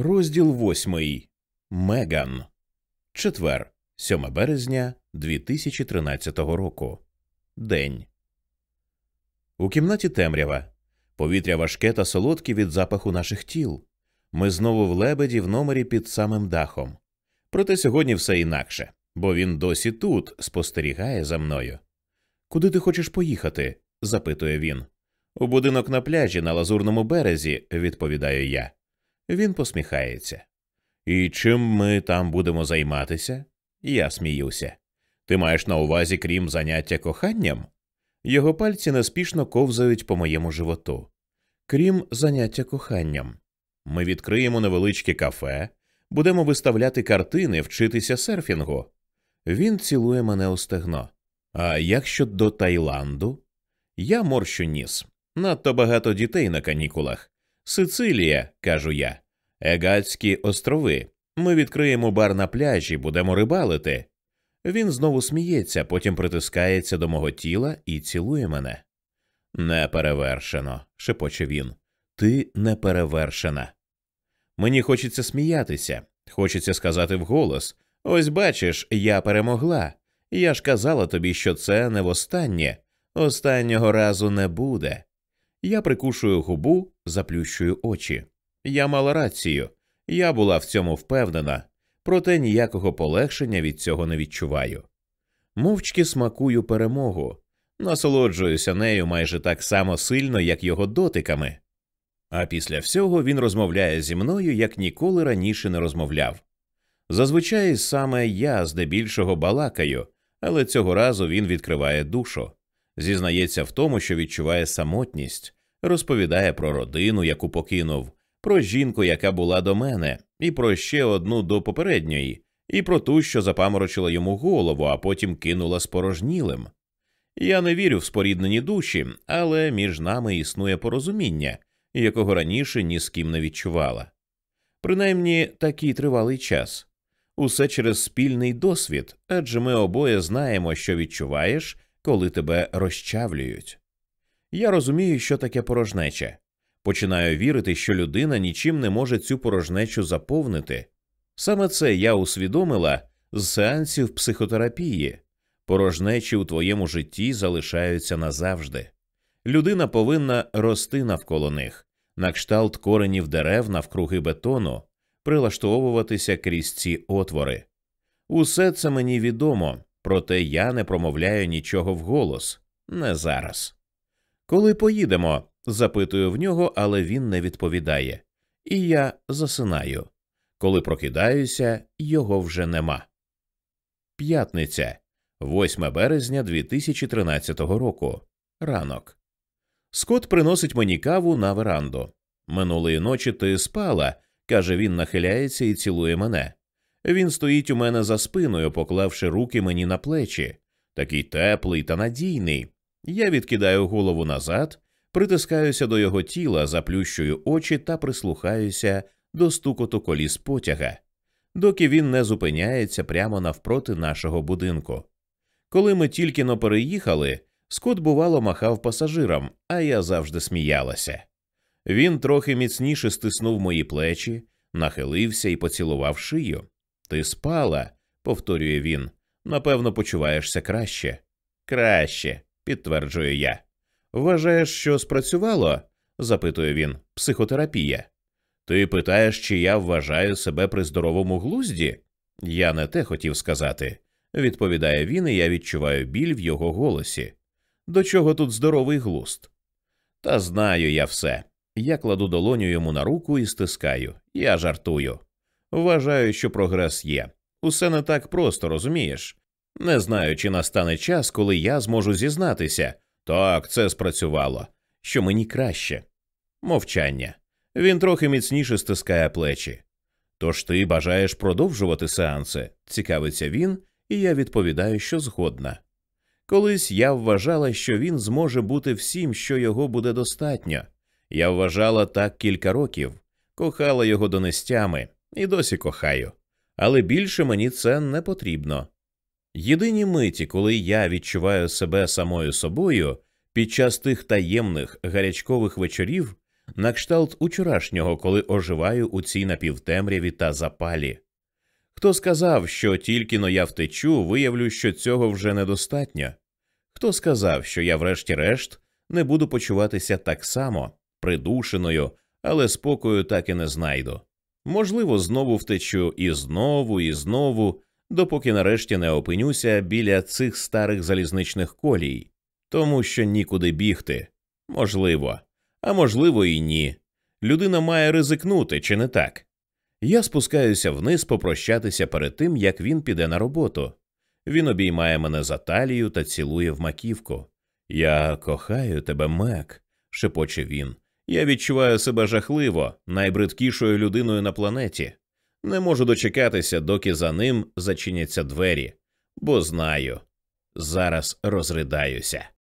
Розділ восьмий. Меган. Четвер, 7 березня 2013 року. День. У кімнаті темрява. Повітря важке та солодке від запаху наших тіл. Ми знову в лебеді в номері під самим дахом. Проте сьогодні все інакше, бо він досі тут спостерігає за мною. Куди ти хочеш поїхати? запитує він. У будинок на пляжі на лазурному березі, відповідаю я. Він посміхається. І чим ми там будемо займатися? Я сміюся. Ти маєш на увазі, крім заняття коханням? Його пальці неспішно ковзають по моєму животу. Крім заняття коханням, ми відкриємо невеличке кафе, будемо виставляти картини, вчитися серфінгу. Він цілує мене у стегно. А як щодо Таїланду? Я морщу ніс. Надто багато дітей на канікулах. Сицилія, кажу я, Егатські острови. Ми відкриємо бар на пляжі, будемо рибалити. Він знову сміється, потім притискається до мого тіла і цілує мене. Неперевершено, шепоче він. Ти неперевершена. Мені хочеться сміятися, хочеться сказати вголос Ось бачиш, я перемогла. Я ж казала тобі, що це не востаннє, останнього разу не буде. Я прикушую губу, заплющую очі. Я мала рацію, я була в цьому впевнена, проте ніякого полегшення від цього не відчуваю. Мовчки смакую перемогу, насолоджуюся нею майже так само сильно, як його дотиками. А після всього він розмовляє зі мною, як ніколи раніше не розмовляв. Зазвичай саме я здебільшого балакаю, але цього разу він відкриває душу, зізнається в тому, що відчуває самотність, розповідає про родину, яку покинув, про жінку, яка була до мене, і про ще одну до попередньої, і про ту, що запаморочила йому голову, а потім кинула спорожнілим. Я не вірю в споріднені душі, але між нами існує порозуміння, якого раніше ні з ким не відчувала. Принаймні такий тривалий час. Усе через спільний досвід, адже ми обоє знаємо, що відчуваєш, коли тебе розчавлюють. Я розумію, що таке порожнеча. Починаю вірити, що людина нічим не може цю порожнечу заповнити. Саме це я усвідомила з сеансів психотерапії. Порожнечі у твоєму житті залишаються назавжди. Людина повинна рости навколо них, на кшталт коренів дерев навкруги бетону, прилаштовуватися крізь ці отвори. Усе це мені відомо, проте я не промовляю нічого вголос, не зараз. Коли поїдемо, запитую в нього, але він не відповідає. І я засинаю. Коли прокидаюся, його вже нема. П'ятниця, 8 березня 2013 року. Ранок. Скот приносить мені каву на веранду. Минулої ночі ти спала, каже він, нахиляється і цілує мене. Він стоїть у мене за спиною, поклавши руки мені на плечі, такий теплий та надійний. Я відкидаю голову назад, притискаюся до його тіла, заплющую очі та прислухаюся до стукоту коліс потяга, доки він не зупиняється прямо навпроти нашого будинку. Коли ми тільки но переїхали, Скот, бувало, махав пасажирам, а я завжди сміялася. Він трохи міцніше стиснув мої плечі, нахилився і поцілував шию. Ти спала, повторює він. Напевно, почуваєшся краще. Краще, підтверджую я. Вважаєш, що спрацювало? запитує він. Психотерапія. Ти питаєш, чи я вважаю себе при здоровому глузді? Я не те хотів сказати, відповідає він, і я відчуваю біль в його голосі. До чого тут здоровий глузд? Та знаю я все. Я кладу долоню йому на руку і стискаю. Я жартую. Вважаю, що прогрес є. Усе не так просто, розумієш? Не знаю, чи настане час, коли я зможу зізнатися. Так, це спрацювало, що мені краще. Мовчання. Він трохи міцніше стискає плечі. Тож ти бажаєш продовжувати сеанси? цікавиться він, і я відповідаю, що згодна. Колись я вважала, що він зможе бути всім, що його буде достатньо. Я вважала так кілька років, кохала його донестями і досі кохаю, але більше мені це не потрібно. Єдині миті, коли я відчуваю себе самою собою під час тих таємних гарячкових вечорів, на кшталт учорашнього, коли оживаю у цій напівтемряві та запалі. Хто сказав, що тільки но я втечу, виявлю, що цього вже недостатньо? Хто сказав, що я, врешті-решт, не буду почуватися так само, придушеною, але спокою так і не знайду. Можливо, знову втечу і знову, і знову, допоки нарешті не опинюся біля цих старих залізничних колій, тому що нікуди бігти. Можливо, а можливо, і ні. Людина має ризикнути, чи не так? Я спускаюся вниз попрощатися перед тим, як він піде на роботу. Він обіймає мене за талію та цілує в маківку. Я кохаю тебе, Мек, шепоче він. Я відчуваю себе жахливо, найбридкішою людиною на планеті. Не можу дочекатися, доки за ним зачиняться двері, бо знаю, зараз розридаюся.